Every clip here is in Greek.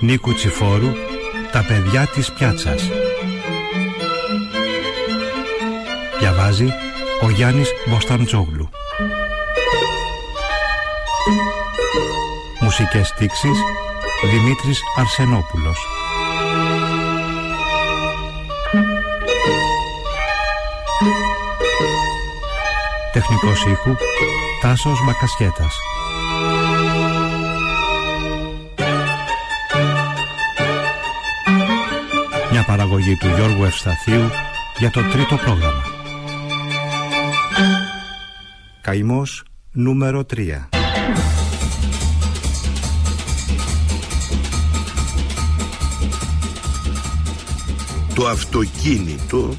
Νίκου Τσιφόρου «Τα παιδιά της πιάτσας» Διαβάζει ο Γιάννης Μποσταντζόγλου. Μουσικές στίξεις Δημήτρης Αρσενόπουλος Τεχνικός ήχου Τάσος Μπακασχέτας Μια παραγωγή του Γιώργου Ευσταθίου για το τρίτο πρόγραμμα. Καημός νούμερο 3 Το αυτοκίνητο,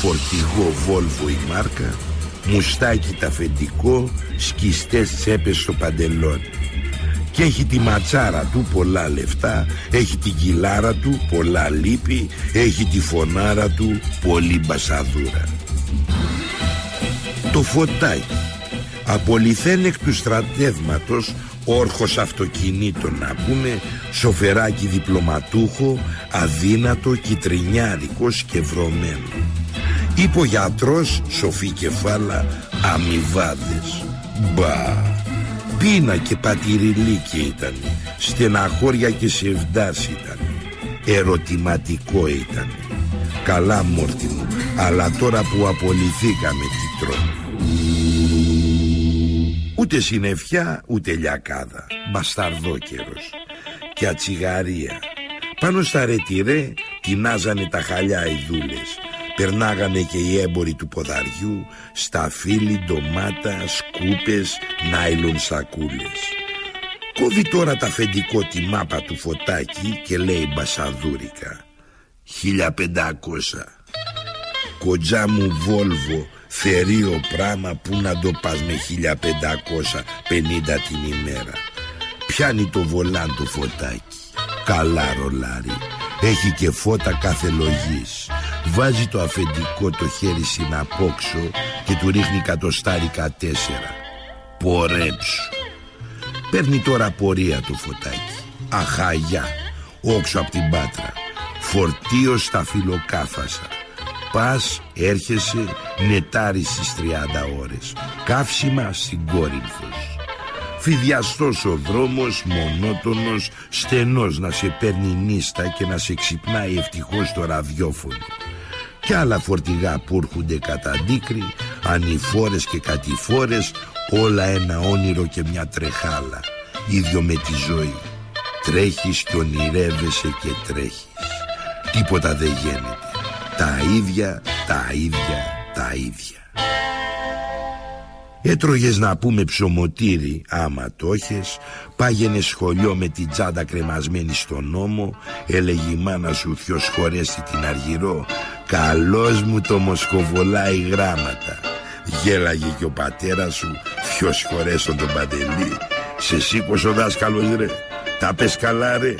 φορτηγό Volvo η μάρκα, μουστάκι ταφεντικό, σκιστές τσέπες στο παντελόνι. Και έχει τη ματσάρα του πολλά λεφτά, έχει την κιλάρα του πολλά λύπη, έχει τη φωνάρα του πολύ μπασαδούρα. Το φωτάκι, απολυθέν του στρατεύματος όρχος αυτοκινήτων να πούμε σοφεράκι διπλωματούχο αδύνατο κυτρινιάρικος και βρωμένο είπε ο γιατρός σοφή κεφάλα αμοιβάδες. Μπα. Πείνα και πατηριλίκη ήταν. Στεναχώρια και σευδάς ήταν. Ερωτηματικό ήταν. Καλά μόρτι μου αλλά τώρα που απολυθήκαμε τι τρώμε. Ούτε συννεφιά ούτε λιακάδα. Μπασταρδόκερος Και ατσιγαρία. Πάνω στα ρετυρέ τεινάζανε τα χαλιά οι δούλες Περνάγανε και οι έμποροι του ποδαριού Σταφύλι, ντομάτα, σκούπες, νάιλον σακούλες. Κόβει τώρα τα αφεντικό τη μάπα του φωτάκι και λέει μπασαδούρικα πεντακόσα Κοντζά μου Βόλβο Θερίο πράμα που να το πας με 1550 την ημέρα. Πιάνει το βολάν το φωτάκι. Καλά ρολάρι. Έχει και φώτα κάθε λογής Βάζει το αφεντικό το χέρι στην απόξω Και του ρίχνει κατοστάρικα τέσσερα. Πορέψου Παίρνει τώρα πορεία το φωτάκι. Αχαγιά Όξω από την πάτρα. Φορτίο στα φιλοκάφασα. Πας, έρχεσαι, νετάρι στις 30 ώρες. Καύσιμα στην Κόρινθος. Φιδιαστός ο δρόμος, μονότονος, στενός να σε παίρνει νύστα και να σε ξυπνάει ευτυχώς το ραδιόφωνο. Κι άλλα φορτηγά που έρχονται κατά αντίκρι, ανηφόρες και κατηφόρες, όλα ένα όνειρο και μια τρεχάλα, ίδιο με τη ζωή. Τρέχεις και ονειρεύεσαι και τρέχεις. Τίποτα δεν γίνεται. Τα ίδια, τα ίδια, τα ίδια. Έτρωγες να πούμε ψωμοτήρι άμα το έχεις Πάγαινε σχολείο με την τσάντα κρεμασμένη στον νόμο Έλεγε η μάνα σου θιος χωρέστη την αργυρό Καλός μου το μοσκοβολάει γράμματα. Γέλαγε και ο πατέρας σου Θιος χωρέσον τον παντελή Σε σήκωσε ο δάσκαλος ρε. Τα πες καλά ρε.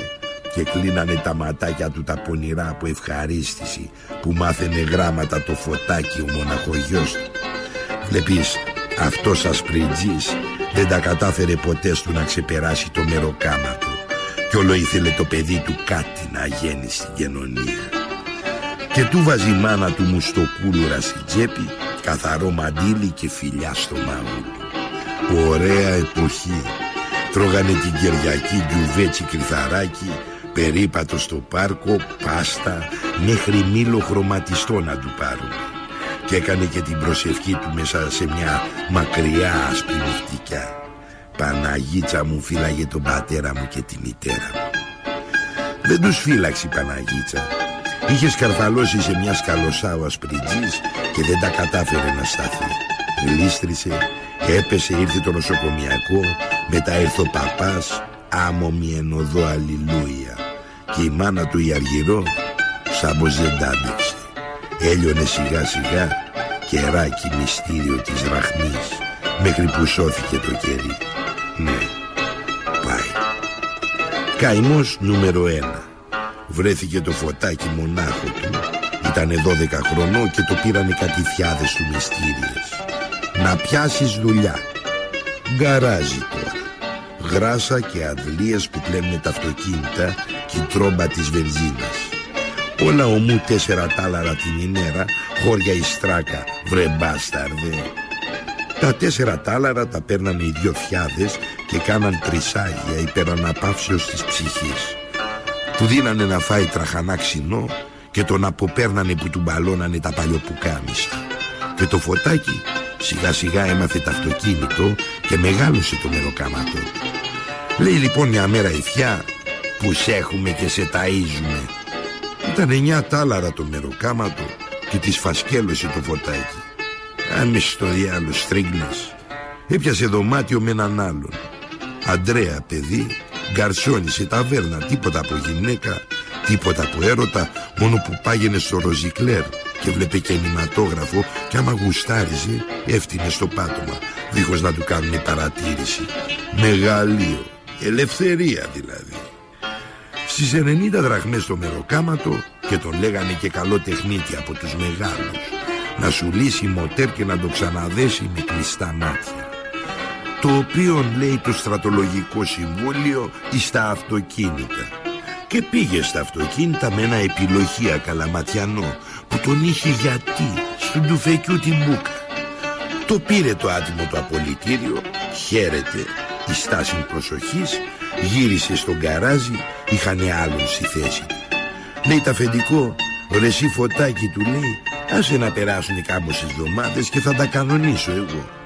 Και κλείνανε τα ματάκια του τα πονηρά από ευχαρίστηση που μάθαινε γράμματα το φωτάκι ο μοναχογιός του. Βλέπεις, αυτός ασπριτζής δεν τα κατάφερε ποτέ του να ξεπεράσει το μεροκάμα του. Κι όλο ήθελε το παιδί του κάτι να γίνει στην κοινωνία. Και του βάζει η μάνα του μουστοκούλουρα στην τσέπη, καθαρό μαντίλι και φιλιά στο μάγουλο. Ωραία εποχή. Τρώγανε την Κυριακή γιουβέτσι κρυθαράκι περίπατο στο πάρκο, πάστα, μέχρι μήλο χρωματιστό να του πάρουν. Και έκανε και την προσευχή του μέσα σε μια μακριά άσπρη νυχτικιά. Παναγίτσα μου φύλαγε τον πατέρα μου και τη μητέρα μου. Δεν τους φύλαξε η Παναγίτσα. Είχες σκαρφαλώσει σε μια σκαλωσά ο ασπριτζής και δεν τα κατάφερε να σταθεί. Λίστρισε, έπεσε, ήρθε το νοσοκομιακό, μετά ήρθε ο παπάς, άμομη ενωδό αλληλούια και η μάνα του η Αργυρό σαν πως δεν τάντεξε. Έλειωνε σιγά σιγά κεράκι μυστήριο της ραχνής μέχρι που σώθηκε το κερί. Ναι, πάει. Καημός νούμερο ένα. Βρέθηκε το φωτάκι μονάχο του. Η Ήταν 12 χρονών και το πήρανε κάτι θιάδες του μυστήριες. Να πιάσεις δουλειά. Γκαράζι τώρα. Γράσα και αδλίες που πλένουν τα αυτοκίνητα και η τρόμπα της βενζίνας. Όλα ομού τέσσερα τάλαρα την ημέρα, χώρια η στράκα, βρε μπάσταρδε. Τα τέσσερα τάλαρα τα παίρνανε οι δυο φιάδες και κάναν τρισάγια υπεραναπαύσεως της ψυχής. Του δίνανε να φάει τραχανά ξινό και τον αποπέρνανε που του μπαλώνανε τα παλιοπουκάμισα. Και το φωτάκι σιγά σιγά έμαθε το αυτοκίνητο και μεγάλωσε το μεροκάματό του. Λέει λοιπόν μια μέρα η φιά που σε έχουμε και σε ταΐζουμε. Ήταν εννιά τάλαρα το μεροκάματο και της φασκέλωσε το φωτάκι. Άμε στο διάλο στρίγνας. Έπιασε δωμάτιο με έναν άλλον. Αντρέα παιδί, γκαρσόνι σε ταβέρνα, τίποτα από γυναίκα, τίποτα από έρωτα, μόνο που πάγαινε στο Ροζικλέρ και βλέπε και ενηματόγραφο και άμα γουστάριζε έφτιανε στο πάτωμα, δίχως να του κάνουν παρατήρηση. Μεγαλείο, ελευθερία δηλαδή. Στις 90 δραχμές το μεροκάματο και τον λέγανε και καλό τεχνίτη από τους μεγάλους να σου λύσει μοτέρ και να το ξαναδέσει με κλειστά μάτια το οποίο λέει το στρατολογικό συμβούλιο στα αυτοκίνητα. Και πήγε στα αυτοκίνητα με ένα επιλογία καλαματιανό που τον είχε γιατί στον τουφεκιού την μπούκα το πήρε το άτιμο το απολυτήριο χαίρεται η στάση προσοχής γύρισε στον καράζι είχαν άλλον στη θέση του. Λέει τα αφεντικό ρε εσύ φωτάκι του λέει άσε να περάσουν κάμποσες εβδομάδες και θα τα κανονίσω εγώ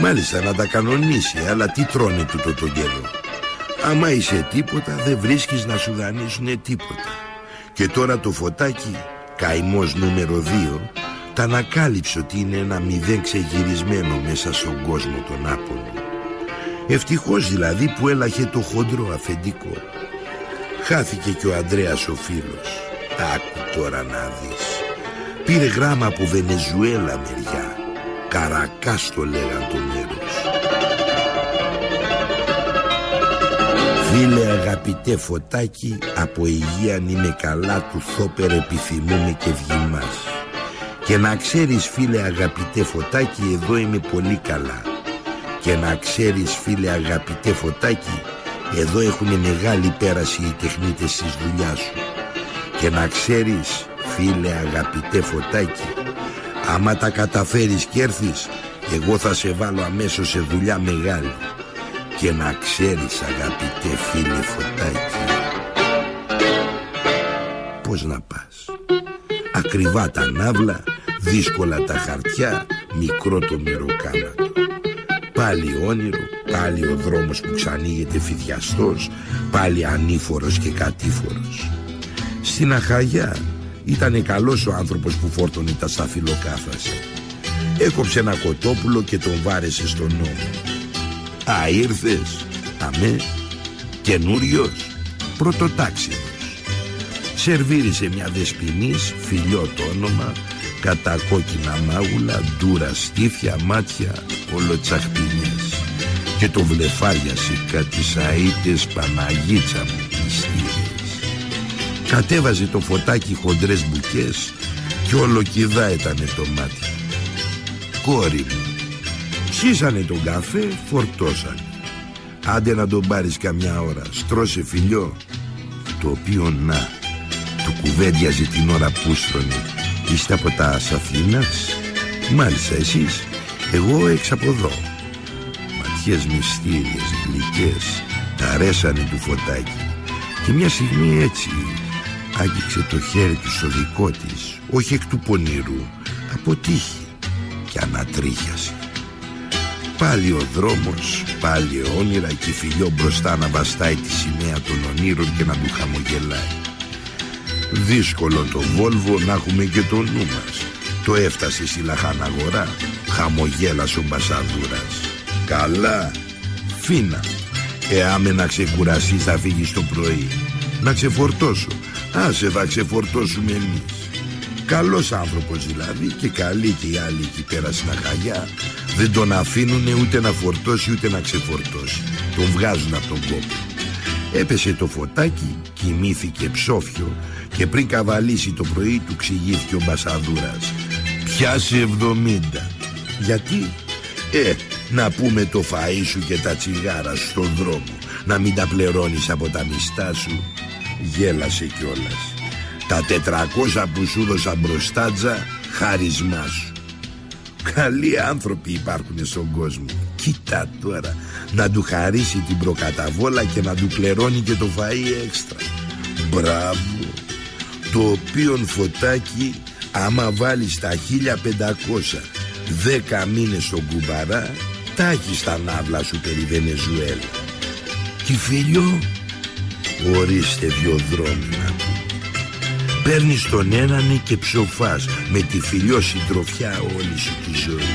Μάλιστα να τα κανονίσει Αλλά τι τρώνε τούτο τον καιρό Άμα είσαι τίποτα δεν βρίσκεις να σου δανείσουνε τίποτα. Και τώρα το φωτάκι Καημός νούμερο 2 Τα ανακάλυψε ότι είναι ένα μηδέν ξεγυρισμένο Μέσα στον κόσμο τον Άπολο. Ευτυχώς δηλαδή που έλαχε το χοντρό αφεντικό. Χάθηκε και ο Ανδρέας ο φίλος. Άκου τώρα να δεις. Πήρε γράμμα από Βενεζουέλα μεριά Καρακάς το λέγαν το μέρος Φίλε αγαπητέ φωτάκι Από υγείαν είμαι καλά Του θόπερ επιθυμούμε και βγημάς Και να ξέρεις φίλε αγαπητέ φωτάκι Εδώ είμαι πολύ καλά. Και να ξέρεις φίλε αγαπητέ φωτάκι Εδώ έχουν μεγάλη πέραση οι τεχνίτες της δουλειάς σου. Και να ξέρεις φίλε αγαπητέ φωτάκι Άμα τα καταφέρεις και έρθεις Εγώ θα σε βάλω αμέσως σε δουλειά μεγάλη. Και να ξέρεις αγαπητέ φίλε φωτάκι Πώς να πας. Ακριβά τα ναύλα Δύσκολα τα χαρτιά Μικρό το μεροκάματο. Πάλι όνειρο Πάλι ο δρόμος που ξανοίγεται φιδιαστός Πάλι ανήφορος και κατήφορος. Στην Αχαγιά ήταν καλός ο άνθρωπος που φόρτωνε τα σταφυλοκάθασα. Έκοψε ένα κοτόπουλο και τον βάρεσε στον νόμο. Α, ήρθες, αμέ, καινούριος, πρωτοτάξιος. Σερβίρισε μια δεσποινής, φιλιό το όνομα, κατά κόκκινα μάγουλα, ντούρα στήθια, μάτια, ολοτσαχπινιές. Και το βλεφάριασε κάτι σαΐτες Παναγίτσα μου, Κατέβαζε το φωτάκι χοντρές μπουκές και όλο ήτανε το μάτι. Κόρη μου, ψήσανε τον καφέ, φορτώσανε. Άντε να τον πάρεις καμιά ώρα, στρώσε φιλιό. Το οποίο να, του κουβέντιαζε την ώρα που στρώνε. Είστε από τα Αθήνας, μάλιστα εσείς, εγώ έξω από εδώ. Ματιές μυστήριες, γλυκές, τα ρέσανε του φωτάκι. Και μια στιγμή έτσι άγγιξε το χέρι του στο δικό της όχι εκ του πονηρού από τύχη και ανατρίχιασε. Πάλι ο δρόμος πάλι όνειρα και φιλιό μπροστά να βαστάει τη σημαία των ονείρων και να του χαμογελάει. Δύσκολο το Βόλβο να έχουμε και το νου μας. Το έφτασε στη λαχαναγορά χαμογέλασε ο Μπασαδούρας καλά φίνα. Εάμε να ξεκουραστείς θα φύγεις το πρωί. Να ξεφορτώσω Άσε θα ξεφορτώσουμε εμείς Καλός άνθρωπος δηλαδή και καλοί και οι άλλοι εκεί πέρα στην Αχαγιά Δεν τον αφήνουνε ούτε να φορτώσει ούτε να ξεφορτώσει Τον βγάζουν από τον κόπο Έπεσε το φωτάκι, κοιμήθηκε ψόφιο και πριν καβαλήσει το πρωί του ξηγήθηκε ο Μπασαδούρας. Πιάσε εβδομήντα. Γιατί; Ε, να πούμε το φαΐ σου και τα τσιγάρα σου στον δρόμο. Να μην τα πληρώνεις από τα μιστά σου. Γέλασε κιόλας. Τα τετρακόσα που σου δώσα μπροστάτζα, χάρισμά σου. Καλοί άνθρωποι υπάρχουν στον κόσμο. Κοίτα τώρα, να του χαρίσει την προκαταβόλα και να του πληρώνει και το φαΐ έξτρα. Μπράβο. Το οποίον φωτάκι άμα βάλεις τα 1500 δέκα μήνες στον κουμπαρά τα έχεις στα ναύλα σου περί Βενεζουέλα. Και φίλιο, ορίστε δυο δρόμοι να του. Παίρνεις τον έναν και ψοφάς με τη φιλιό συντροφιά όλη σου τη ζωή.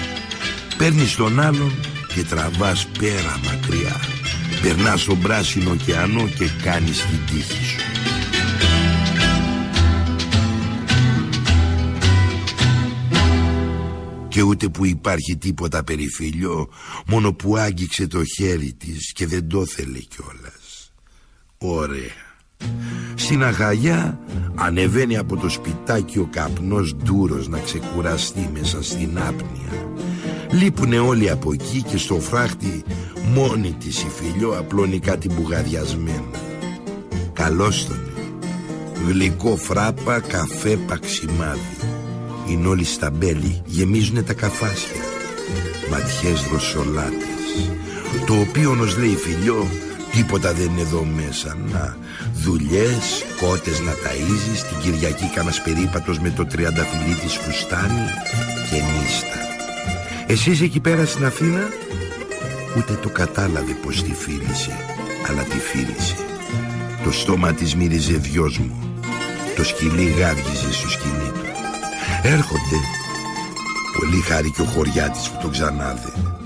Παίρνεις τον άλλον και τραβάς πέρα μακριά. Περνάς στον πράσινο ωκεανό και κάνεις την τύχη σου. και ούτε που υπάρχει τίποτα περιφύλιο μόνο που άγγιξε το χέρι της και δεν το θέλε κιόλας ωραία. Στην αγαλιά ανεβαίνει από το σπιτάκι ο καπνός ντούρος να ξεκουραστεί μέσα στην άπνοια. Λείπουνε όλοι από εκεί και στο φράχτη μόνη της η φιλιό απλώνει κάτι μπουγαδιασμένο. Καλώς τον. Γλυκό φράπα, καφέ, παξιμάδι. Είναι όλοι στα μπέλη, γεμίζουνε τα καφάσια. Ματιές δροσολάτες. Το οποίο ως λέει φιλιό Τίποτα δεν είναι εδώ μέσα. Να δουλειές, κότες να ταΐζεις. Την Κυριακή κάνας περίπατος με το τριανταφυλλί της φουστάνι Και νύστα. Εσείς εκεί πέρα στην Αθήνα; Ούτε το κατάλαβε πως τη φίλησε Αλλά τη φίλησε. Το στόμα της μύριζε δυος μου. Το σκυλί γάβγιζε στο σκηνή του. Έρχονται. Πολύ χάρη και ο χωριάτης που τον ξανάδε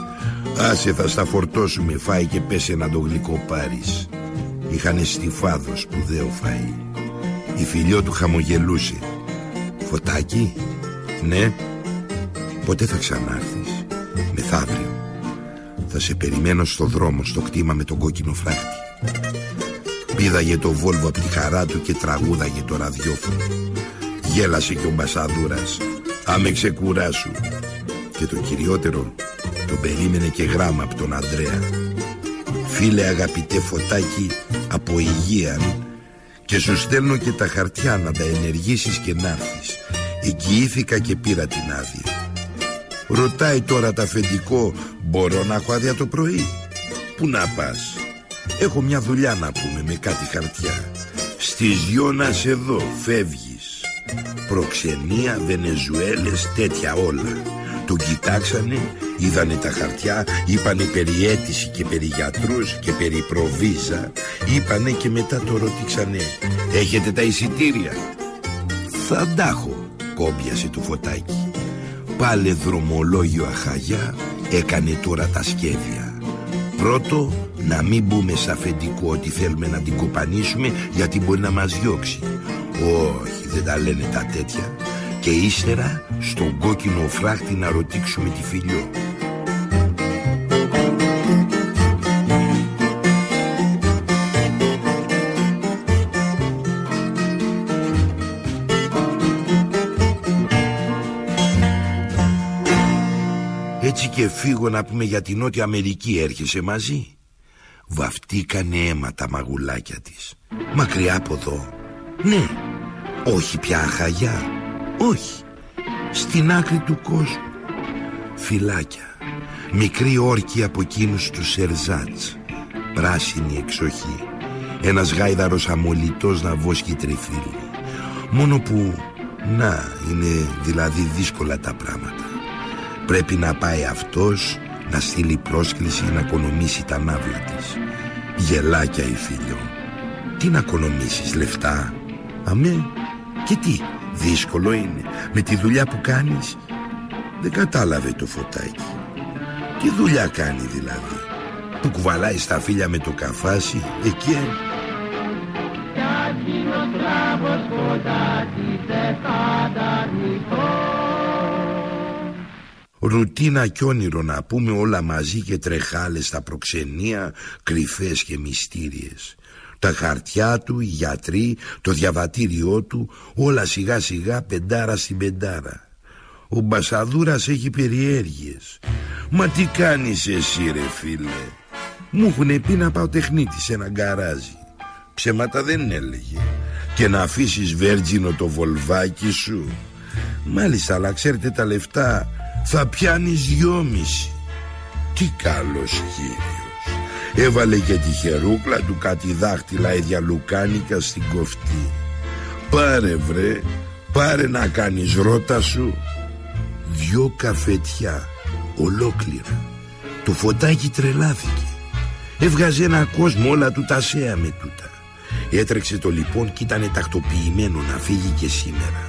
Άσε θα στα φορτώσουμε Φάει και πέσε να το γλυκό πάρεις Είχανε στιφάδο σπουδαίο φαΐ Η φιλιό του χαμογελούσε. Φωτάκι Ναι Πότε θα ξανάρθεις. Μεθαύριο. Θα σε περιμένω στο δρόμο Στο κτήμα με τον κόκκινο φράχτη. Πήδαγε το βόλβο από τη χαρά του Και τραγούδαγε το ραδιόφωνο. Γέλασε και ο Μπασαδούρας Άμε ξεκουράσου. Και το κυριότερο Τον περίμενε και γράμμα από τον Αντρέα Φίλε αγαπητέ φωτάκι Από υγεία Και σου στέλνω και τα χαρτιά Να τα ενεργήσεις και να έρθεις. Εκοιήθηκα και πήρα την άδεια Ρωτάει τώρα τα αφεντικό Μπορώ να έχω άδεια το πρωί; Πού να πας; Έχω μια δουλειά να πούμε με κάτι χαρτιά. Στις δυο να σε δω Φεύγεις. Προξενία, Βενεζουέλες, τέτοια όλα Τον κοιτάξανε, είδανε τα χαρτιά Είπανε περί αίτηση και περί γιατρούς και περί προβίζα Είπανε και μετά το ρωτήξανε Έχετε τα εισιτήρια; Θα ντάχω, κόμπιασε το φωτάκι Πάλε δρομολόγιο αχαγιά Έκανε τώρα τα σχέδια Πρώτο, να μην μπούμε σε αφεντικό ότι θέλουμε να την κοπανίσουμε γιατί μπορεί να μας διώξει. Όχι, δεν τα λένε τα τέτοια. Και ύστερα στον κόκκινο φράχτη να ρωτήξουμε τη φιλιό. Έτσι και φύγω να πούμε για την Νότια Αμερική έρχεσαι μαζί; Βαφτήκανε αίμα τα μαγουλάκια της. Μακριά από εδώ. Ναι, όχι πια αχαγιά Όχι Στην άκρη του κόσμου. Φυλάκια Μικρή όρκη από εκείνους τους Σερζάτς Πράσινη εξοχή Ένας γάιδαρος αμολυτός να βόσκει τριφύλι. Μόνο που Να είναι δηλαδή δύσκολα τα πράγματα. Πρέπει να πάει αυτός Να στείλει πρόσκληση να οικονομήσει τα ναύλα της. Γελάκια η φίλιο Τι να οικονομήσεις λεφτά; Αμέ και τι, δύσκολο είναι. Με τη δουλειά που κάνεις, δεν κατάλαβε το φωτάκι. Τι δουλειά κάνει δηλαδή. Που κουβαλάει στα φίλια με το καφάσι, εκεί. Ρουτίνα κι όνειρο να πούμε όλα μαζί και τρεχάλες στα προξενία, κρυφές και μυστήριες. Τα χαρτιά του, οι γιατροί, το διαβατήριό του, όλα σιγά σιγά πεντάρα στην πεντάρα. Ο Μπασαδούρας έχει περιέργειες. Μα τι κάνεις εσύ ρε φίλε; Μου έχουν πει να πάω τεχνίτη σε ένα γκαράζι. Ψέματα δεν έλεγε. Και να αφήσεις βέρτζινο το βολβάκι σου. Μάλιστα, αλλά ξέρετε τα λεφτά θα πιάνεις δυόμιση. Τι καλός κύριος. Έβαλε και τη χερούκλα του κάτι δάχτυλα ίδια λουκάνικα στην κοφτή. Πάρε βρε, πάρε να κάνεις ρότα σου. Δυο καφετιά, ολόκληρα. Το φωτάκι τρελάθηκε. Έβγαζε ένα κόσμο όλα του τα σέα με τούτα. Έτρεξε το λοιπόν και ήταν τακτοποιημένο να φύγει και σήμερα.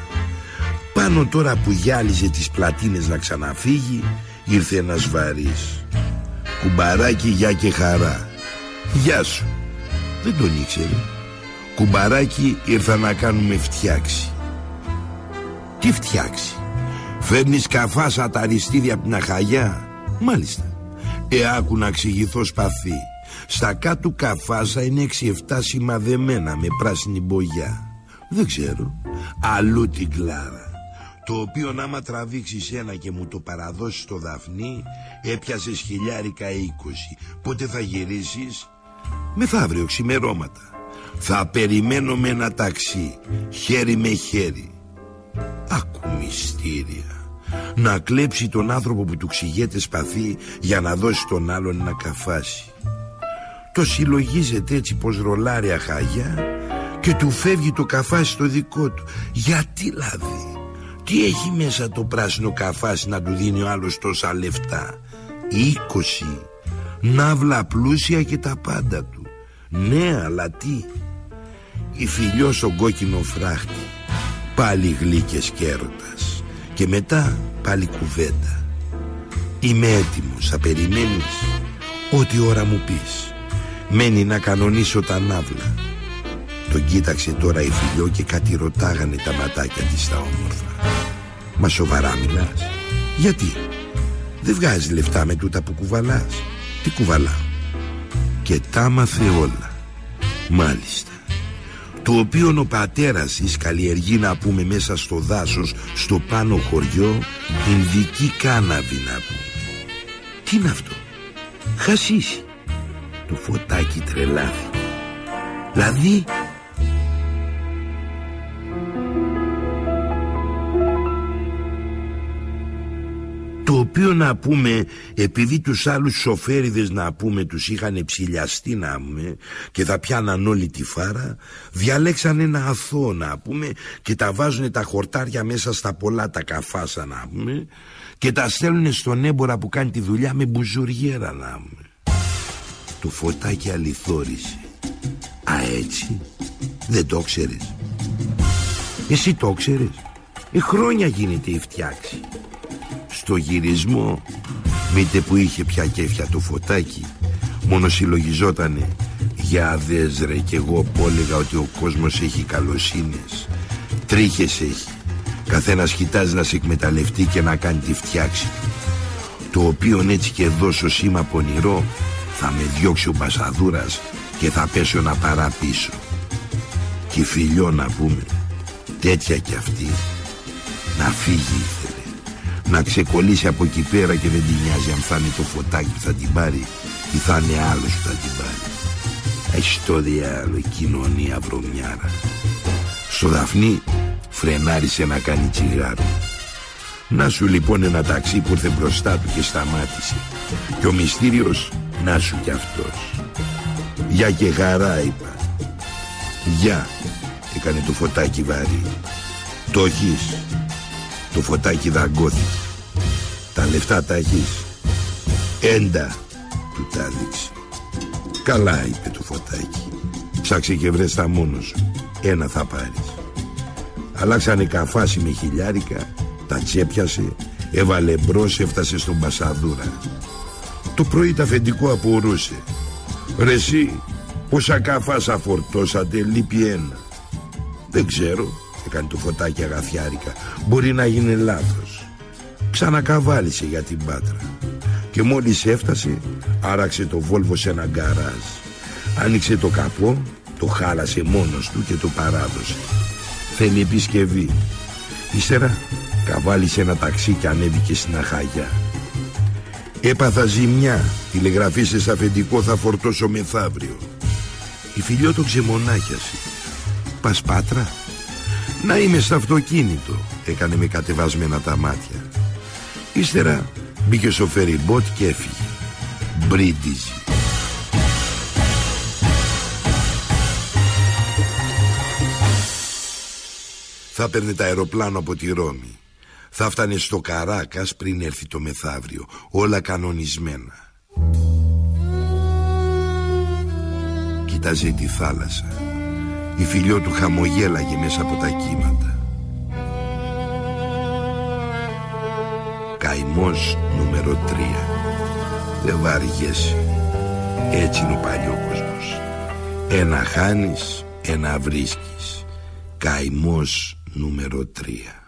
Πάνω τώρα που γυάλιζε τις πλατίνες να ξαναφύγει Ήρθε ένας βαρύς Κουμπαράκι γεια και χαρά. Γεια σου. Δεν τον ήξερε. Κουμπαράκι ήρθα να κάνουμε φτιάξη. Τι φτιάξη; Φέρνεις καφάς σαν τα αριστίδια από την Αχαγιά; Μάλιστα. Ε άκου να εξηγηθώ σπαθί. Στα κάτω καφάσα είναι 6-7 σημαδεμένα με πράσινη μπογιά. Δεν ξέρω. Αλλού την κλάρα το οποίο άμα τραβήξεις ένα και μου το παραδώσεις στο Δαφνί έπιασες χιλιάρικα είκοσι. Πότε θα γυρίσεις; Μεθαύριο ξημερώματα. Θα περιμένω με ένα ταξί χέρι με χέρι. Άκου μυστήρια. Να κλέψει τον άνθρωπο που του ξηγέται σπαθί για να δώσει τον άλλον να καφάσει. Το συλλογίζεται έτσι πως ρολάρει αχάγια και του φεύγει το καφάσι στο δικό του. Γιατί δηλαδή τι έχει μέσα το πράσινο καφάσι να του δίνει ο άλλος τόσα λεφτά; Είκοσι. Ναύλα πλούσια και τα πάντα του. Ναι αλλά τι; Η φιλιό στον κόκκινο φράχτη Πάλι γλύκες και έρωτας. Και μετά πάλι κουβέντα. Είμαι έτοιμος Θα περιμένεις Ό,τι ώρα μου πεις. Μένει να κανονίσω τα ναύλα Τον κοίταξε τώρα η φιλιό και κάτι ρωτάγανε τα ματάκια της στα όμορφα. Μα σοβαρά μιλάς. Γιατί; Δεν βγάζει λεφτά με τούτα που κουβαλάς. Τι κουβαλά Και τα μάθε όλα. Μάλιστα. Το οποίο ο πατέρας της καλλιεργεί να πούμε μέσα στο δάσος στο πάνω χωριό Ινδική κάναβη να πούμε. Τι είναι αυτό; Χασίσει Το φωτάκι τρελάθηκε Δηλαδή οποίο να πούμε επειδή τους άλλους σοφέριδες να πούμε τους είχαν ψηλιαστεί να πούμε και θα πιάναν όλη τη φάρα διαλέξαν ένα αθώο να πούμε και τα βάζουν τα χορτάρια μέσα στα πολλά τα καφάσα να πούμε και τα στέλνουν στον έμπορα που κάνει τη δουλειά με μπουζουριέρα να πούμε. Το φωτάκι αληθόρισε. Α έτσι; Δεν το ξέρεις. Εσύ το ξέρεις. Ε χρόνια γίνεται η φτιάξη στο γυρισμό. Μήτε που είχε πια κέφια το φωτάκι. Μόνο συλλογιζότανε. Για δες ρε κι εγώ που έλεγα ότι ο κόσμος έχει καλοσύνες. Τρίχες έχει. Καθένας κοιτάζει να σε εκμεταλλευτεί και να κάνει τη φτιάξη το οποίο έτσι και δώσω σήμα πονηρό θα με διώξει ο Μπασαδούρας και θα πέσω να παρά πίσω. Και φιλιό να πούμε τέτοια κι αυτή να φύγει να ξεκολλήσει από εκεί πέρα και δεν την νοιάζει αν θα είναι το φωτάκι που θα την πάρει ή θα είναι άλλος που θα την πάρει. Έχει το διάλογο κοινωνία βρωμιάρα. Στο Δαφνί φρενάρισε να κάνει τσιγάρο. Να σου λοιπόν ένα ταξί που ήρθε μπροστά του και σταμάτησε. Και ο μυστήριος να σου κι αυτός. Γεια και χαρά είπα. Γεια έκανε το φωτάκι βαρύ. Το έχεις το φωτάκι δαγκώθηκε Τα λεφτά τα έχεις. Έντα του τα έδειξε Καλά είπε το φωτάκι. Ψάξε και βρες τα μόνος σου. Ένα θα πάρεις. Αλλάξανε καφάση με χιλιάρικα Τα τσέπιασε Έβαλε μπρος έφτασε στον Πασαδούρα. Το πρωί τα αφεντικό απορούσε. Ρε εσύ Πόσα καφάσα φορτώσατε λείπει ένα. Δεν ξέρω Έκανε το φωτάκι αγαθιάρικα Μπορεί να γίνει λάθος Ξανακαβάλισε για την Πάτρα Και μόλις έφτασε Άραξε το βόλβο σε ένα γκαράζ Άνοιξε το καπό Το χάλασε μόνος του και το παράδοσε. Θέλει επισκευή. Ύστερα καβάλισε ένα ταξί και ανέβηκε στην Αχάγια. Έπαθα ζημιά. Τηλεγραφή σε αφεντικό θα φορτώσω μεθαύριο. Η φιλιό το ξεμονάχιασε. Πας πάτρα. Να είμαι στο αυτοκίνητο. Έκανε με κατεβασμένα τα μάτια. Ύστερα μπήκε στο φεριμπότ και έφυγε. Μπρίντιζι. Θα παίρνει τα αεροπλάνο από τη Ρώμη. Θα φτάνε στο Καράκας πριν έρθει το μεθαύριο. Όλα κανονισμένα. Κοίταζε τη θάλασσα. Η φιλιό του χαμογέλαγε μέσα από τα κύματα. Καημός νούμερο 3 Δεν βαριέσαι. Έτσι είναι ο παλιόκοσμος Ένα χάνεις, ένα βρίσκεις. Καημός νούμερο 3